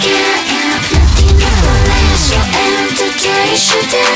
scared enough, nothing ever lasts. Your education.